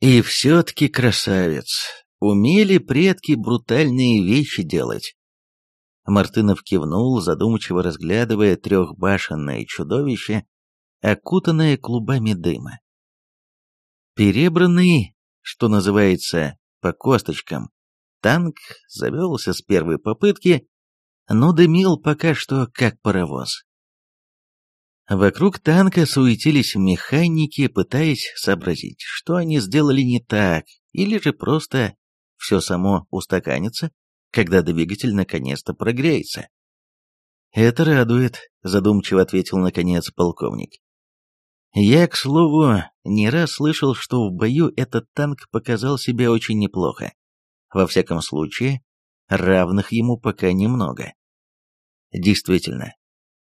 И все-таки красавец. Умели предки брутальные вещи делать. Мартынов кивнул, задумчиво разглядывая трехбашенное чудовище, окутанное клубами дыма. Перебранный, что называется, по косточкам, танк завелся с первой попытки, но дымил пока что как паровоз. Вокруг танка суетились механики, пытаясь сообразить, что они сделали не так, или же просто все само устаканится, когда двигатель наконец-то прогреется. «Это радует», — задумчиво ответил наконец полковник. «Я, к слову, не раз слышал, что в бою этот танк показал себя очень неплохо. Во всяком случае, равных ему пока немного». Действительно,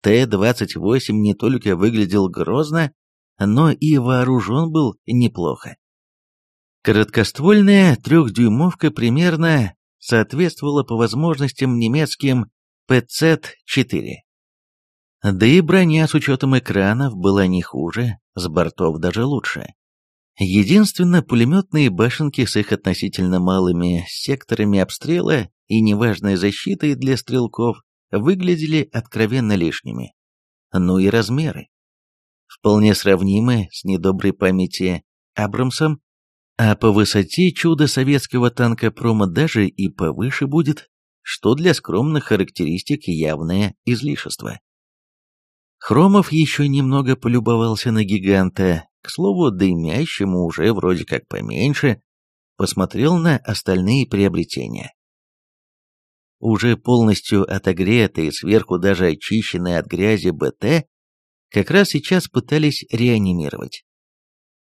Т-28 не только выглядел грозно, но и вооружен был неплохо. Короткоствольная трехдюймовка примерно соответствовала по возможностям немецким ПЦ-4. Да и броня с учетом экранов была не хуже, с бортов даже лучше. Единственно, пулеметные башенки с их относительно малыми секторами обстрела и неважной защитой для стрелков выглядели откровенно лишними, ну и размеры. Вполне сравнимы с недоброй памяти Абрамсом, а по высоте чудо советского танка прома даже и повыше будет, что для скромных характеристик явное излишество. Хромов еще немного полюбовался на гиганта, к слову, дымящему уже вроде как поменьше, посмотрел на остальные приобретения уже полностью отогретой сверху даже очищенные от грязи БТ, как раз сейчас пытались реанимировать.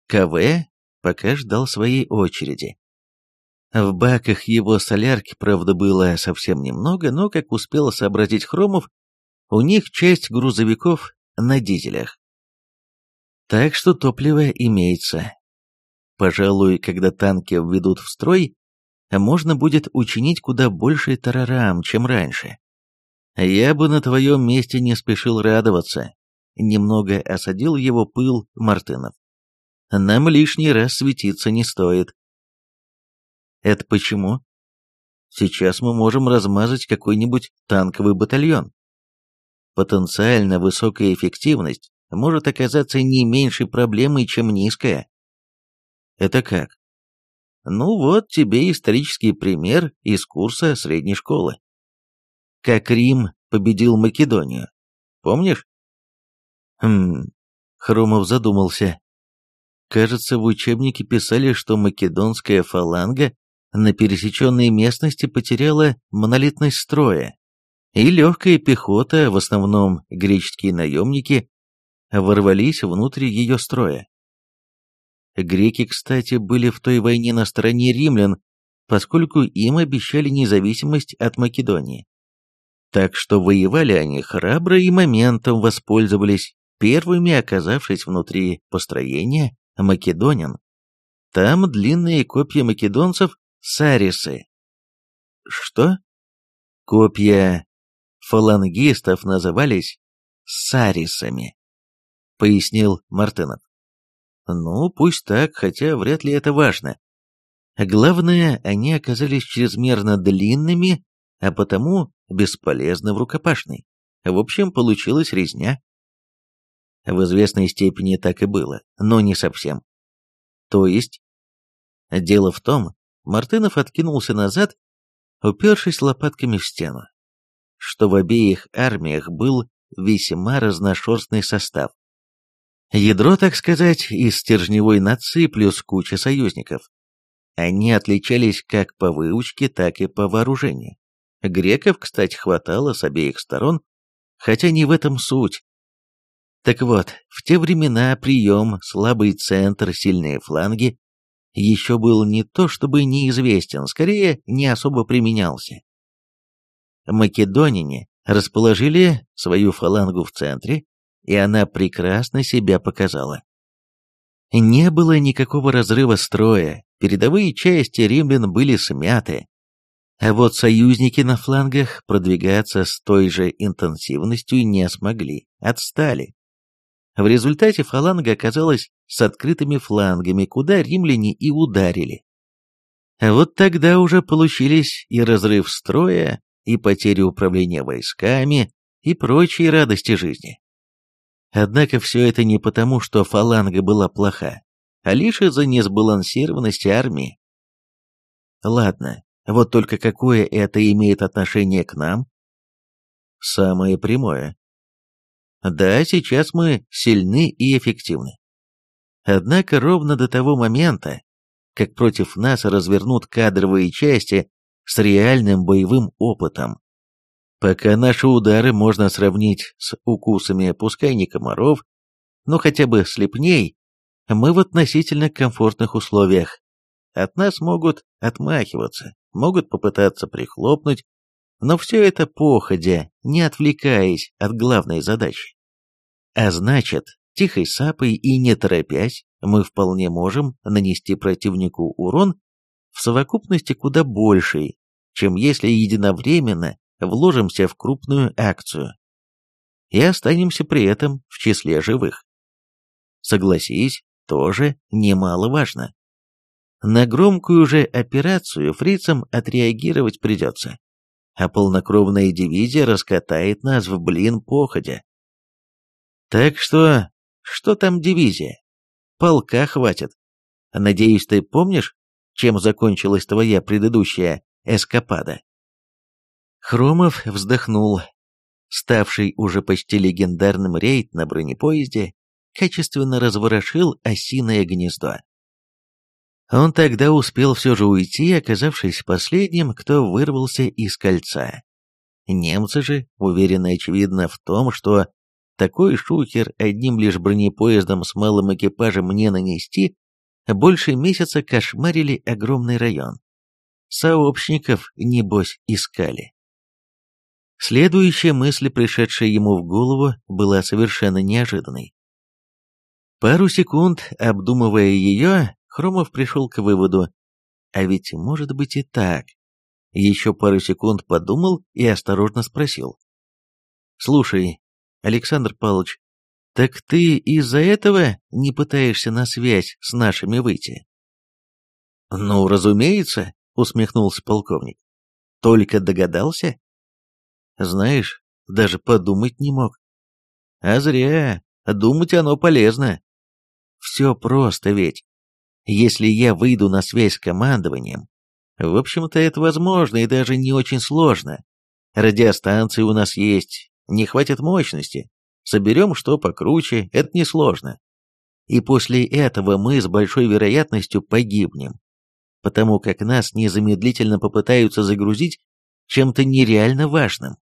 КВ пока ждал своей очереди. В баках его солярки, правда, было совсем немного, но, как успел сообразить Хромов, у них часть грузовиков на дизелях. Так что топливо имеется. Пожалуй, когда танки введут в строй, можно будет учинить куда больше тарарам, чем раньше. Я бы на твоем месте не спешил радоваться. Немного осадил его пыл Мартынов. Нам лишний раз светиться не стоит. Это почему? Сейчас мы можем размазать какой-нибудь танковый батальон. Потенциально высокая эффективность может оказаться не меньшей проблемой, чем низкая. Это как? Ну вот тебе исторический пример из курса средней школы. Как Рим победил Македонию. Помнишь? Хм, Хромов задумался. Кажется, в учебнике писали, что македонская фаланга на пересеченной местности потеряла монолитность строя, и легкая пехота, в основном греческие наемники, ворвались внутрь ее строя. Греки, кстати, были в той войне на стороне римлян, поскольку им обещали независимость от Македонии. Так что воевали они храбро и моментом воспользовались, первыми оказавшись внутри построения македонин. Там длинные копья македонцев – сарисы. Что? Копья фалангистов назывались сарисами, пояснил Мартынов. Ну, пусть так, хотя вряд ли это важно. Главное, они оказались чрезмерно длинными, а потому бесполезны в рукопашной. В общем, получилась резня. В известной степени так и было, но не совсем. То есть? Дело в том, Мартынов откинулся назад, упершись лопатками в стену, что в обеих армиях был весьма разношерстный состав, Ядро, так сказать, из стержневой нации плюс куча союзников. Они отличались как по выучке, так и по вооружению. Греков, кстати, хватало с обеих сторон, хотя не в этом суть. Так вот, в те времена прием «слабый центр, сильные фланги» еще был не то чтобы неизвестен, скорее не особо применялся. Македонине расположили свою фалангу в центре, и она прекрасно себя показала. Не было никакого разрыва строя, передовые части римлян были смяты, а вот союзники на флангах продвигаться с той же интенсивностью не смогли, отстали. В результате фаланга оказалась с открытыми флангами, куда римляне и ударили. А вот тогда уже получились и разрыв строя, и потери управления войсками, и прочие радости жизни. Однако все это не потому, что фаланга была плоха, а лишь из-за несбалансированности армии. Ладно, вот только какое это имеет отношение к нам? Самое прямое. Да, сейчас мы сильны и эффективны. Однако ровно до того момента, как против нас развернут кадровые части с реальным боевым опытом, Пока наши удары можно сравнить с укусами пускай не комаров, но хотя бы слепней, мы в относительно комфортных условиях. От нас могут отмахиваться, могут попытаться прихлопнуть, но все это походя, не отвлекаясь от главной задачи. А значит, тихой сапой и не торопясь, мы вполне можем нанести противнику урон в совокупности куда больший, чем если единовременно вложимся в крупную акцию и останемся при этом в числе живых. Согласись, тоже немаловажно. На громкую же операцию фрицам отреагировать придется, а полнокровная дивизия раскатает нас в блин походе. Так что, что там дивизия? Полка хватит. Надеюсь, ты помнишь, чем закончилась твоя предыдущая эскапада? Хромов вздохнул. Ставший уже почти легендарным рейд на бронепоезде качественно разворошил осиное гнездо. Он тогда успел все же уйти, оказавшись последним, кто вырвался из кольца. Немцы же, уверены очевидно в том, что такой шухер одним лишь бронепоездом с малым экипажем не нанести, больше месяца кошмарили огромный район. Сообщников, небось, искали. Следующая мысль, пришедшая ему в голову, была совершенно неожиданной. Пару секунд, обдумывая ее, Хромов пришел к выводу, а ведь может быть и так. Еще пару секунд подумал и осторожно спросил. «Слушай, Александр Павлович, так ты из-за этого не пытаешься на связь с нашими выйти?» «Ну, разумеется», — усмехнулся полковник. «Только догадался?» Знаешь, даже подумать не мог. А зря. Э, думать оно полезно. Все просто ведь. Если я выйду на связь с командованием, в общем-то это возможно и даже не очень сложно. Радиостанции у нас есть, не хватит мощности. Соберем что покруче, это несложно. И после этого мы с большой вероятностью погибнем, потому как нас незамедлительно попытаются загрузить чем-то нереально важным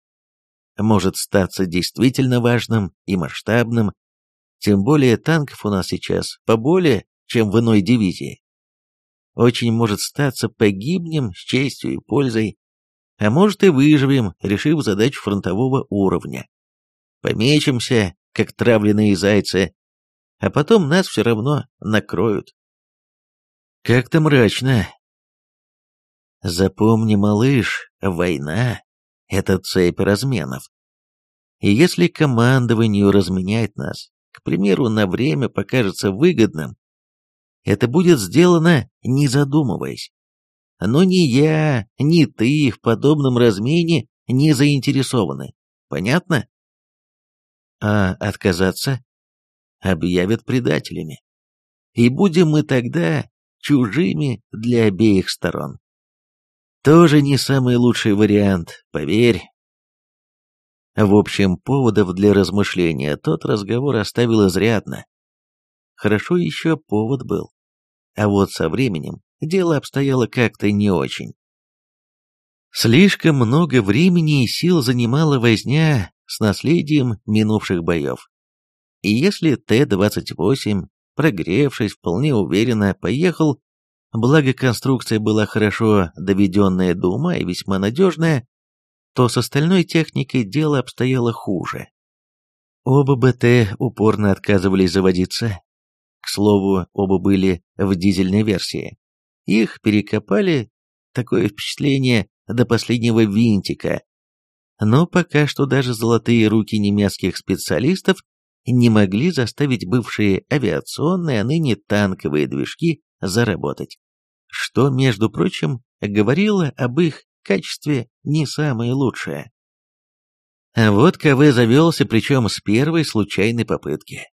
может статься действительно важным и масштабным, тем более танков у нас сейчас поболее, чем в иной дивизии. Очень может статься погибнем с честью и пользой, а может и выживем, решив задачу фронтового уровня. Помечемся, как травленные зайцы, а потом нас все равно накроют. Как-то мрачно. Запомни, малыш, война это цепь разменов. И если командованию разменяет нас, к примеру, на время покажется выгодным, это будет сделано, не задумываясь. Но ни я, ни ты в подобном размене не заинтересованы. Понятно? А отказаться? Объявят предателями. И будем мы тогда чужими для обеих сторон тоже не самый лучший вариант, поверь. В общем, поводов для размышления тот разговор оставил изрядно. Хорошо еще повод был. А вот со временем дело обстояло как-то не очень. Слишком много времени и сил занимала возня с наследием минувших боев. И если Т-28, прогревшись, вполне уверенно поехал Благо конструкция была хорошо доведенная до ума и весьма надежная, то с остальной техникой дело обстояло хуже. Оба БТ упорно отказывались заводиться. К слову, оба были в дизельной версии. Их перекопали, такое впечатление, до последнего винтика. Но пока что даже золотые руки немецких специалистов не могли заставить бывшие авиационные, а ныне танковые движки заработать. Что, между прочим, говорило об их качестве не самое лучшее. Вот КВ завелся, причем с первой случайной попытки.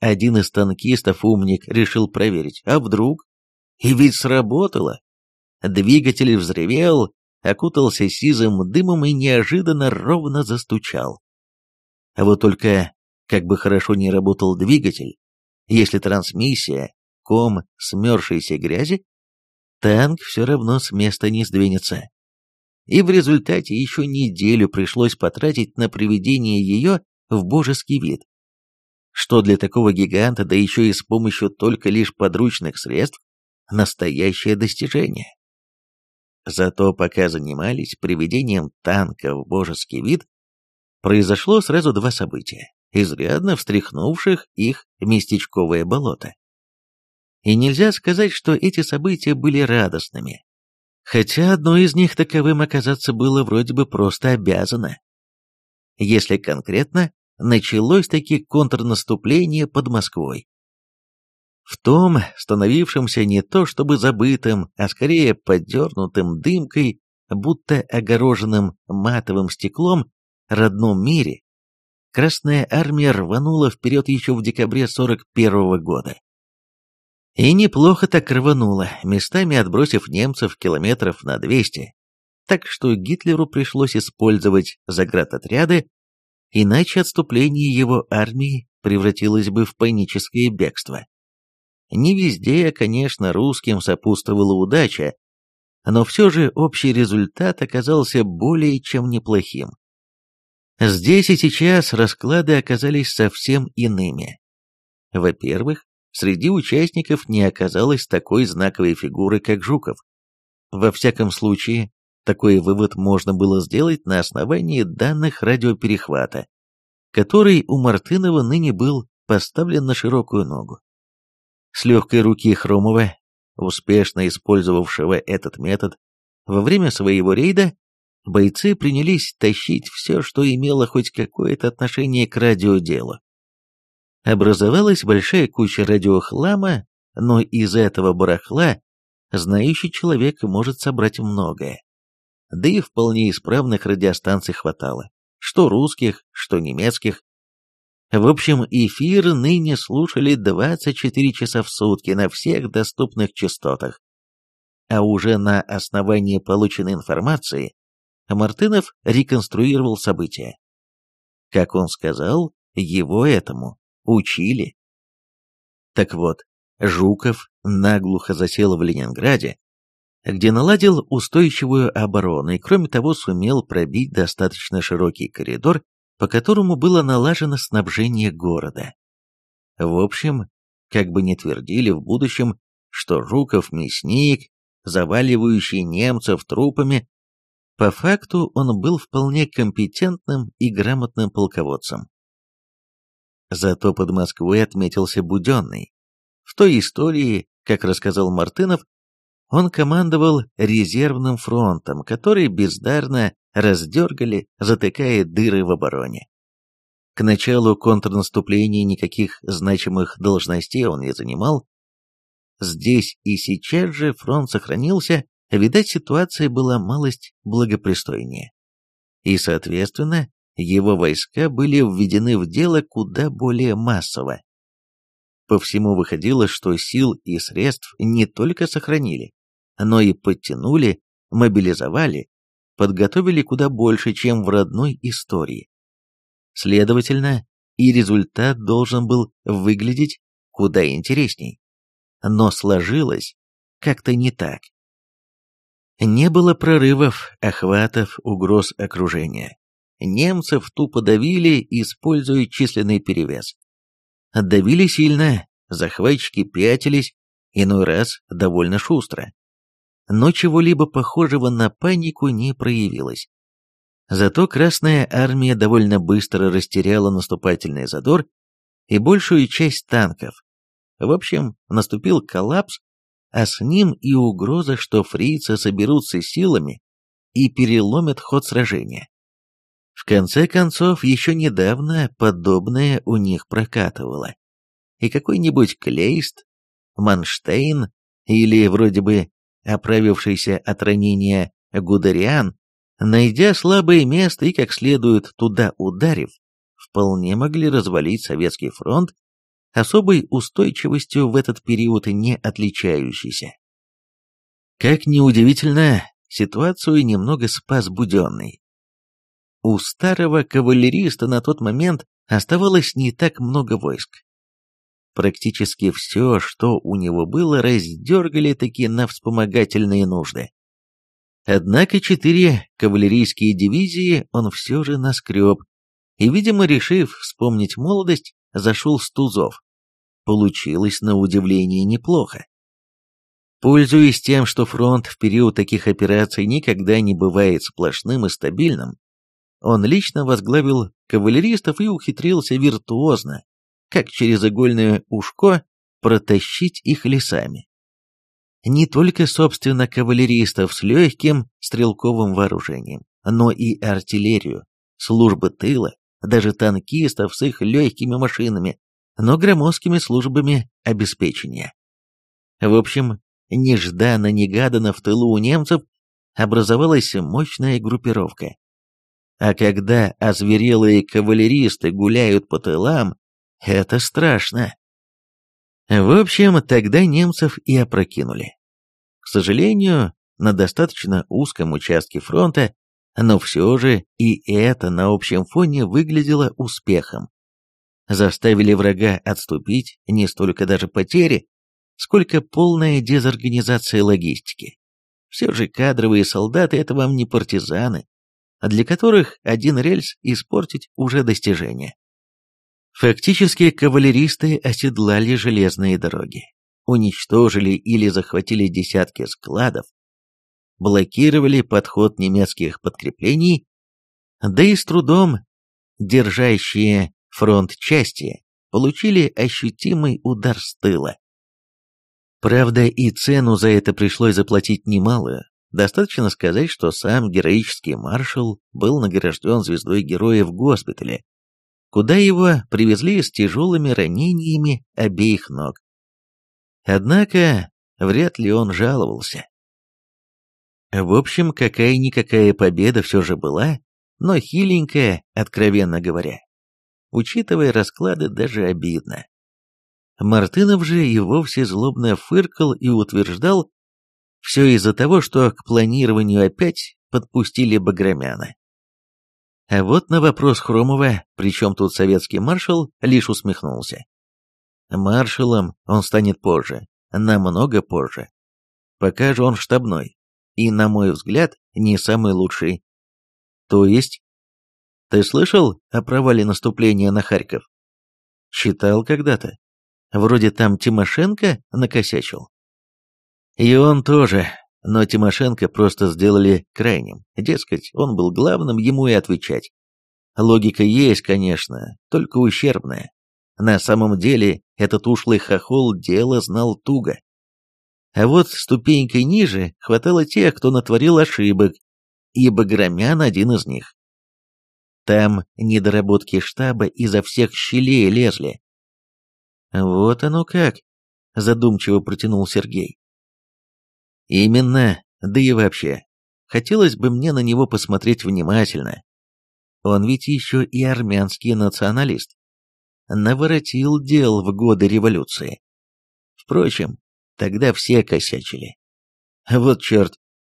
Один из танкистов, умник, решил проверить, а вдруг? И ведь сработало. Двигатель взревел, окутался сизым дымом и неожиданно ровно застучал. А вот только, как бы хорошо не работал двигатель, если трансмиссия комом, смерзшейся грязи, танк все равно с места не сдвинется. И в результате еще неделю пришлось потратить на приведение ее в божеский вид. Что для такого гиганта, да еще и с помощью только лишь подручных средств, настоящее достижение. Зато пока занимались приведением танка в божеский вид, произошло сразу два события, изрядно встряхнувших их местечковое болото и нельзя сказать, что эти события были радостными. Хотя одно из них таковым оказаться было вроде бы просто обязано. Если конкретно, началось таки контрнаступление под Москвой. В том, становившемся не то чтобы забытым, а скорее подернутым дымкой, будто огороженным матовым стеклом, родном мире, Красная армия рванула вперед еще в декабре 41 -го года. И неплохо так рвануло, местами отбросив немцев километров на 200. Так что Гитлеру пришлось использовать заградотряды, иначе отступление его армии превратилось бы в паническое бегство. Не везде, конечно, русским сопутствовала удача, но все же общий результат оказался более чем неплохим. Здесь и сейчас расклады оказались совсем иными. Во-первых, Среди участников не оказалось такой знаковой фигуры, как Жуков. Во всяком случае, такой вывод можно было сделать на основании данных радиоперехвата, который у Мартынова ныне был поставлен на широкую ногу. С легкой руки Хромова, успешно использовавшего этот метод, во время своего рейда бойцы принялись тащить все, что имело хоть какое-то отношение к радиоделу образовалась большая куча радиохлама, но из этого барахла знающий человек может собрать многое. Да и вполне исправных радиостанций хватало, что русских, что немецких. В общем, эфир ныне слушали 24 часа в сутки на всех доступных частотах. А уже на основании полученной информации Мартынов реконструировал события. Как он сказал, его этому учили. Так вот, Жуков наглухо засел в Ленинграде, где наладил устойчивую оборону и, кроме того, сумел пробить достаточно широкий коридор, по которому было налажено снабжение города. В общем, как бы ни твердили в будущем, что Жуков мясник, заваливающий немцев трупами, по факту он был вполне компетентным и грамотным полководцем. Зато под Москвой отметился Буденный. В той истории, как рассказал Мартынов, он командовал резервным фронтом, который бездарно раздергали, затыкая дыры в обороне. К началу контрнаступления никаких значимых должностей он не занимал. Здесь и сейчас же фронт сохранился, видать, ситуация была малость благопристойнее. И, соответственно, его войска были введены в дело куда более массово. По всему выходило, что сил и средств не только сохранили, но и подтянули, мобилизовали, подготовили куда больше, чем в родной истории. Следовательно, и результат должен был выглядеть куда интересней. Но сложилось как-то не так. Не было прорывов, охватов, угроз окружения немцев тупо давили, используя численный перевес. Давили сильно, захватчики пятились, иной раз довольно шустро. Но чего-либо похожего на панику не проявилось. Зато Красная Армия довольно быстро растеряла наступательный задор и большую часть танков. В общем, наступил коллапс, а с ним и угроза, что фрицы соберутся силами и переломят ход сражения. В конце концов, еще недавно подобное у них прокатывало. И какой-нибудь Клейст, Манштейн или вроде бы оправившийся от ранения Гудериан, найдя слабое место и как следует туда ударив, вполне могли развалить Советский фронт, особой устойчивостью в этот период не отличающийся. Как ни удивительно, ситуацию немного спас Буденный у старого кавалериста на тот момент оставалось не так много войск. Практически все, что у него было, раздергали таки на вспомогательные нужды. Однако четыре кавалерийские дивизии он все же наскреб, и, видимо, решив вспомнить молодость, зашел с тузов. Получилось, на удивление, неплохо. Пользуясь тем, что фронт в период таких операций никогда не бывает сплошным и стабильным, он лично возглавил кавалеристов и ухитрился виртуозно, как через игольное ушко, протащить их лесами. Не только, собственно, кавалеристов с легким стрелковым вооружением, но и артиллерию, службы тыла, даже танкистов с их легкими машинами, но громоздкими службами обеспечения. В общем, нежданно-негаданно в тылу у немцев образовалась мощная группировка, а когда озверелые кавалеристы гуляют по тылам, это страшно. В общем, тогда немцев и опрокинули. К сожалению, на достаточно узком участке фронта, но все же и это на общем фоне выглядело успехом. Заставили врага отступить не столько даже потери, сколько полная дезорганизация логистики. Все же кадровые солдаты — это вам не партизаны, а для которых один рельс испортить уже достижение. Фактически кавалеристы оседлали железные дороги, уничтожили или захватили десятки складов, блокировали подход немецких подкреплений, да и с трудом держащие фронт части получили ощутимый удар с тыла. Правда, и цену за это пришлось заплатить немалую, Достаточно сказать, что сам героический маршал был награжден звездой героя в госпитале, куда его привезли с тяжелыми ранениями обеих ног. Однако вряд ли он жаловался. В общем, какая-никакая победа все же была, но хиленькая, откровенно говоря. Учитывая расклады, даже обидно. Мартынов же и вовсе злобно фыркал и утверждал, все из-за того, что к планированию опять подпустили Баграмяна. А вот на вопрос Хромова, при чем тут советский маршал, лишь усмехнулся. Маршалом он станет позже, намного позже. Пока же он штабной, и, на мой взгляд, не самый лучший. То есть? Ты слышал о провале наступления на Харьков? Читал когда-то. Вроде там Тимошенко накосячил. И он тоже, но Тимошенко просто сделали крайним. Дескать, он был главным, ему и отвечать. Логика есть, конечно, только ущербная. На самом деле, этот ушлый хохол дело знал туго. А вот ступенькой ниже хватало тех, кто натворил ошибок, и Баграмян один из них. Там недоработки штаба изо всех щелей лезли. «Вот оно как», — задумчиво протянул Сергей. Именно, да и вообще. Хотелось бы мне на него посмотреть внимательно. Он ведь еще и армянский националист. Наворотил дел в годы революции. Впрочем, тогда все косячили. Вот черт.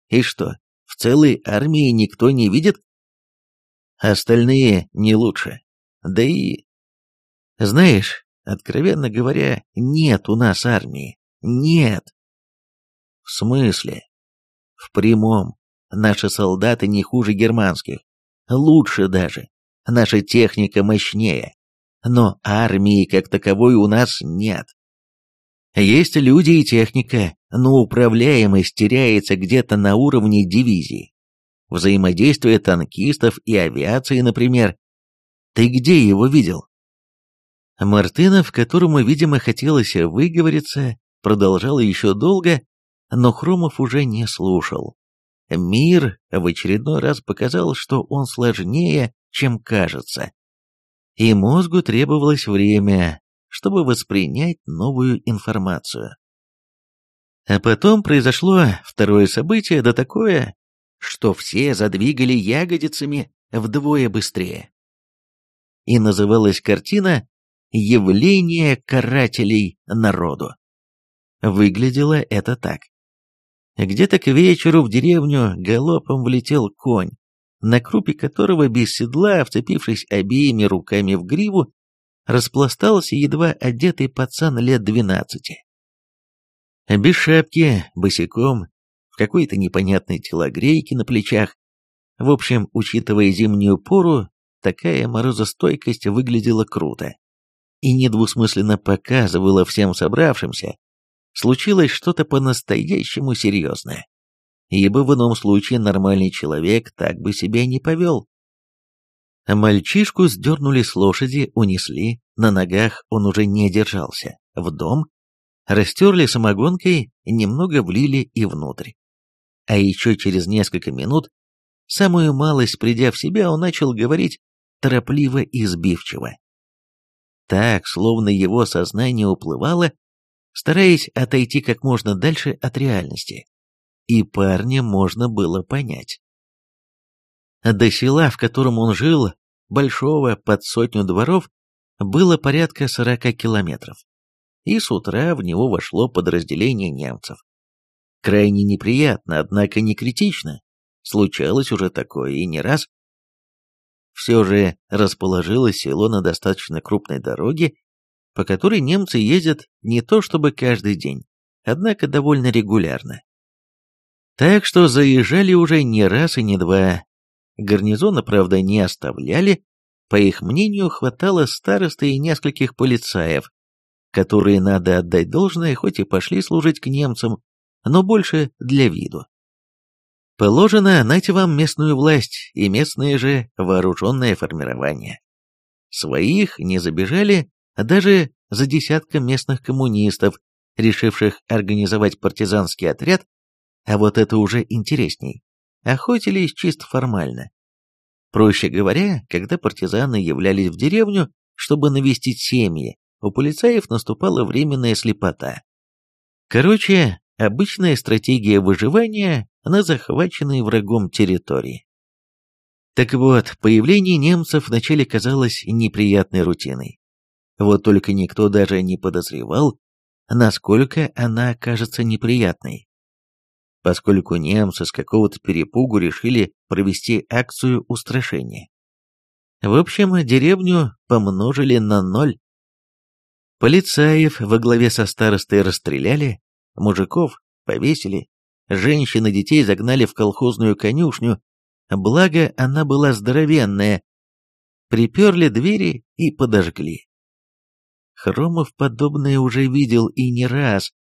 И что, в целой армии никто не видит? Остальные не лучше. Да и... Знаешь, откровенно говоря, нет у нас армии. Нет. В смысле? В прямом. Наши солдаты не хуже германских. Лучше даже. Наша техника мощнее. Но армии как таковой у нас нет. Есть люди и техника, но управляемость теряется где-то на уровне дивизии. Взаимодействие танкистов и авиации, например. Ты где его видел? Мартынов, которому, видимо, хотелось выговориться, продолжал еще долго, но Хромов уже не слушал. Мир в очередной раз показал, что он сложнее, чем кажется. И мозгу требовалось время, чтобы воспринять новую информацию. А потом произошло второе событие, да такое, что все задвигали ягодицами вдвое быстрее. И называлась картина «Явление карателей народу». Выглядело это так. Где-то к вечеру в деревню галопом влетел конь, на крупе которого без седла, вцепившись обеими руками в гриву, распластался едва одетый пацан лет двенадцати. Без шапки, босиком, в какой-то непонятной телогрейке на плечах. В общем, учитывая зимнюю пору, такая морозостойкость выглядела круто и недвусмысленно показывала всем собравшимся, случилось что-то по-настоящему серьезное. Ибо в ином случае нормальный человек так бы себя не повел. Мальчишку сдернули с лошади, унесли, на ногах он уже не держался, в дом, растерли самогонкой, немного влили и внутрь. А еще через несколько минут, самую малость придя в себя, он начал говорить торопливо и сбивчиво. Так, словно его сознание уплывало, стараясь отойти как можно дальше от реальности. И парня можно было понять. До села, в котором он жил, большого под сотню дворов, было порядка 40 километров. И с утра в него вошло подразделение немцев. Крайне неприятно, однако не критично. Случалось уже такое и не раз. Все же расположилось село на достаточно крупной дороге, по которой немцы ездят не то чтобы каждый день, однако довольно регулярно. Так что заезжали уже не раз и не два. Гарнизона, правда, не оставляли, по их мнению, хватало старосты и нескольких полицаев, которые, надо отдать должное, хоть и пошли служить к немцам, но больше для виду. Положено найти вам местную власть и местное же вооруженное формирование. Своих не забежали, а даже за десятка местных коммунистов, решивших организовать партизанский отряд, а вот это уже интересней, охотились чисто формально. Проще говоря, когда партизаны являлись в деревню, чтобы навестить семьи, у полицаев наступала временная слепота. Короче, обычная стратегия выживания на захваченной врагом территории. Так вот, появление немцев вначале казалось неприятной рутиной. Вот только никто даже не подозревал, насколько она кажется неприятной. Поскольку немцы с какого-то перепугу решили провести акцию устрашения. В общем, деревню помножили на ноль. Полицаев во главе со старостой расстреляли, мужиков повесили, женщин и детей загнали в колхозную конюшню, благо она была здоровенная. Приперли двери и подожгли. Хромов подобное уже видел и не раз.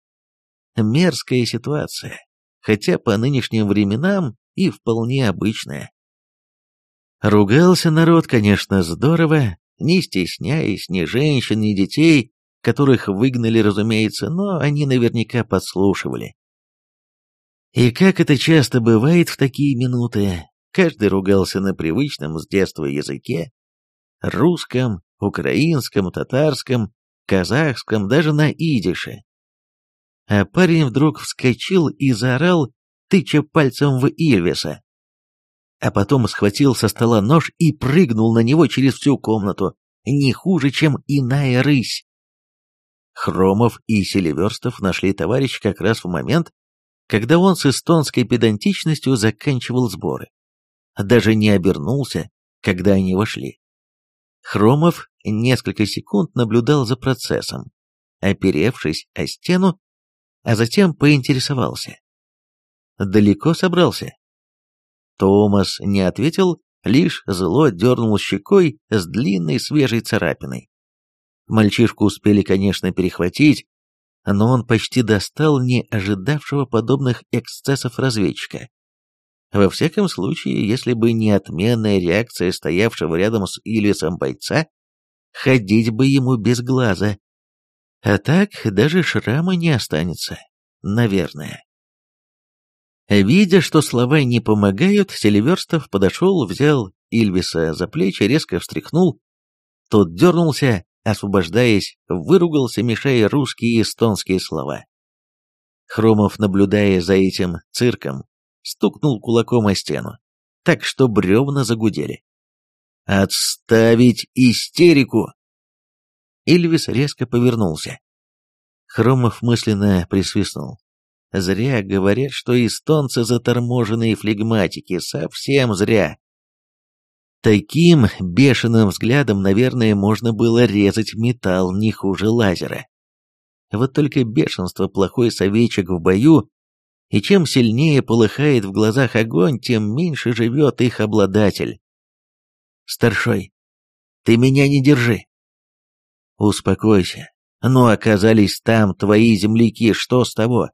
Мерзкая ситуация, хотя по нынешним временам и вполне обычная. Ругался народ, конечно, здорово, не стесняясь ни женщин, ни детей, которых выгнали, разумеется, но они наверняка подслушивали. И как это часто бывает в такие минуты, каждый ругался на привычном с детства языке, русском, украинском, татарском, казахском, даже на идише. А парень вдруг вскочил и заорал, тыча пальцем в Ильвеса, А потом схватил со стола нож и прыгнул на него через всю комнату, не хуже, чем иная рысь. Хромов и Селиверстов нашли товарища как раз в момент, когда он с эстонской педантичностью заканчивал сборы. Даже не обернулся, когда они вошли. Хромов несколько секунд наблюдал за процессом, оперевшись о стену, а затем поинтересовался. «Далеко собрался?» Томас не ответил, лишь зло дернул щекой с длинной свежей царапиной. Мальчишку успели, конечно, перехватить, но он почти достал не ожидавшего подобных эксцессов разведчика. Во всяком случае, если бы не отменная реакция стоявшего рядом с Ильвисом бойца, ходить бы ему без глаза. А так даже шрама не останется, наверное. Видя, что слова не помогают, Селиверстов подошел, взял Ильвиса за плечи, резко встряхнул. Тот дернулся, освобождаясь, выругался, мешая русские и эстонские слова. Хромов, наблюдая за этим цирком, стукнул кулаком о стену, так что бревна загудели. «Отставить истерику!» Эльвис резко повернулся. Хромов мысленно присвистнул. Зря говорят, что эстонцы заторможенные флегматики, совсем зря. Таким бешеным взглядом, наверное, можно было резать металл не хуже лазера. Вот только бешенство плохой советчик в бою и чем сильнее полыхает в глазах огонь, тем меньше живет их обладатель. Старшой, ты меня не держи. Успокойся. Но оказались там твои земляки, что с того?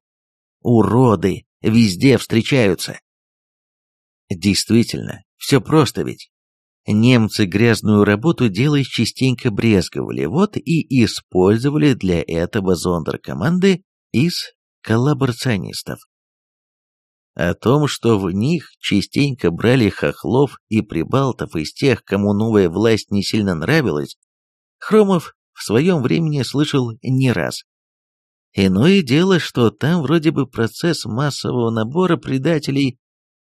Уроды везде встречаются. Действительно, все просто ведь. Немцы грязную работу делать частенько брезговали, вот и использовали для этого зондеркоманды из коллаборационистов о том, что в них частенько брали хохлов и прибалтов из тех, кому новая власть не сильно нравилась, Хромов в своем времени слышал не раз. Иное дело, что там вроде бы процесс массового набора предателей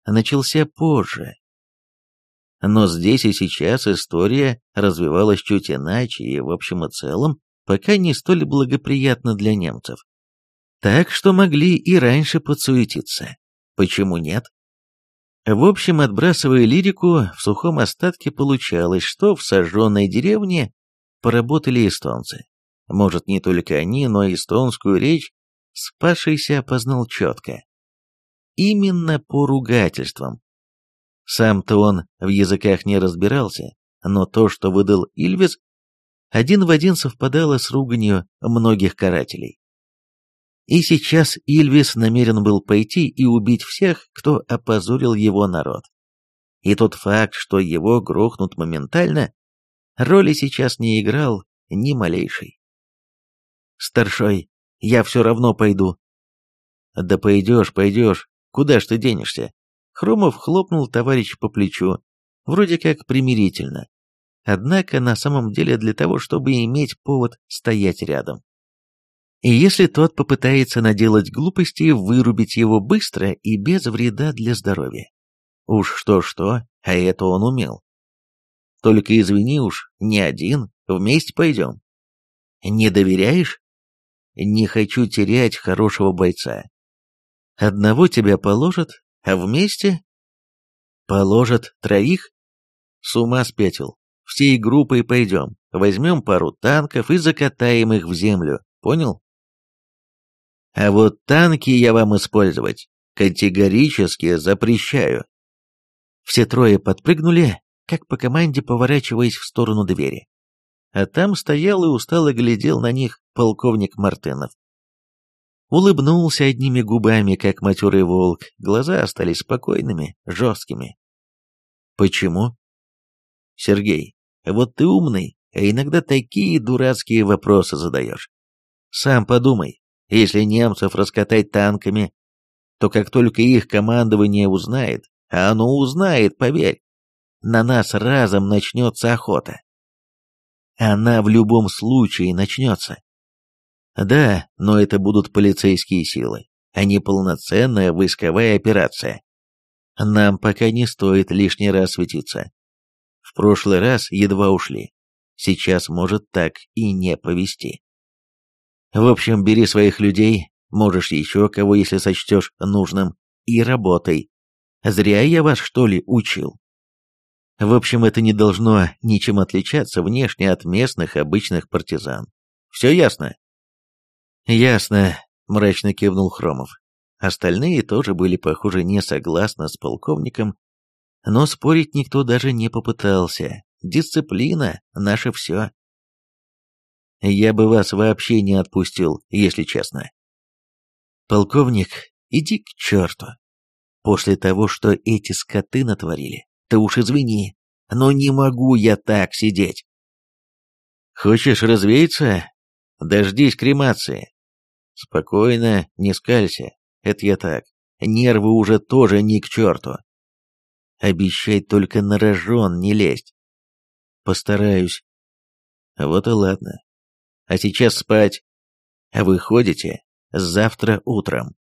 начался позже. Но здесь и сейчас история развивалась чуть иначе и, в общем и целом, пока не столь благоприятно для немцев. Так что могли и раньше подсуетиться. Почему нет? В общем, отбрасывая лирику, в сухом остатке получалось, что в сожженной деревне поработали эстонцы. Может, не только они, но и эстонскую речь спасшийся опознал четко. Именно по ругательствам. Сам-то он в языках не разбирался, но то, что выдал Ильвис, один в один совпадало с руганью многих карателей. И сейчас Ильвис намерен был пойти и убить всех, кто опозорил его народ. И тот факт, что его грохнут моментально, роли сейчас не играл ни малейшей. «Старшой, я все равно пойду». «Да пойдешь, пойдешь. Куда ж ты денешься?» Хромов хлопнул товарищ по плечу, вроде как примирительно. Однако на самом деле для того, чтобы иметь повод стоять рядом. И если тот попытается наделать глупости, вырубить его быстро и без вреда для здоровья. Уж что-что, а это он умел. Только извини уж, не один, вместе пойдем. Не доверяешь? Не хочу терять хорошего бойца. Одного тебя положат, а вместе? Положат троих? С ума спятил. Всей группой пойдем, возьмем пару танков и закатаем их в землю, понял? А вот танки я вам использовать категорически запрещаю». Все трое подпрыгнули, как по команде поворачиваясь в сторону двери. А там стоял и устало глядел на них полковник Мартынов. Улыбнулся одними губами, как матерый волк, глаза остались спокойными, жесткими. «Почему?» «Сергей, а вот ты умный, а иногда такие дурацкие вопросы задаешь. Сам подумай, если немцев раскатать танками, то как только их командование узнает, а оно узнает, поверь, на нас разом начнется охота. Она в любом случае начнется. Да, но это будут полицейские силы, а не полноценная войсковая операция. Нам пока не стоит лишний раз светиться. В прошлый раз едва ушли. Сейчас может так и не повести. В общем, бери своих людей, можешь еще кого, если сочтешь нужным, и работай. Зря я вас, что ли, учил. В общем, это не должно ничем отличаться внешне от местных обычных партизан. Все ясно? Ясно, мрачно кивнул Хромов. Остальные тоже были, похоже, не согласны с полковником, но спорить никто даже не попытался. Дисциплина — наше все. Я бы вас вообще не отпустил, если честно. Полковник, иди к черту. После того, что эти скоты натворили, ты уж извини, но не могу я так сидеть. Хочешь развеяться? Дождись кремации. Спокойно, не скалься. Это я так. Нервы уже тоже ни к черту. Обещай только на рожон не лезть. Постараюсь. Вот и ладно. А сейчас спать. А вы ходите? Завтра утром.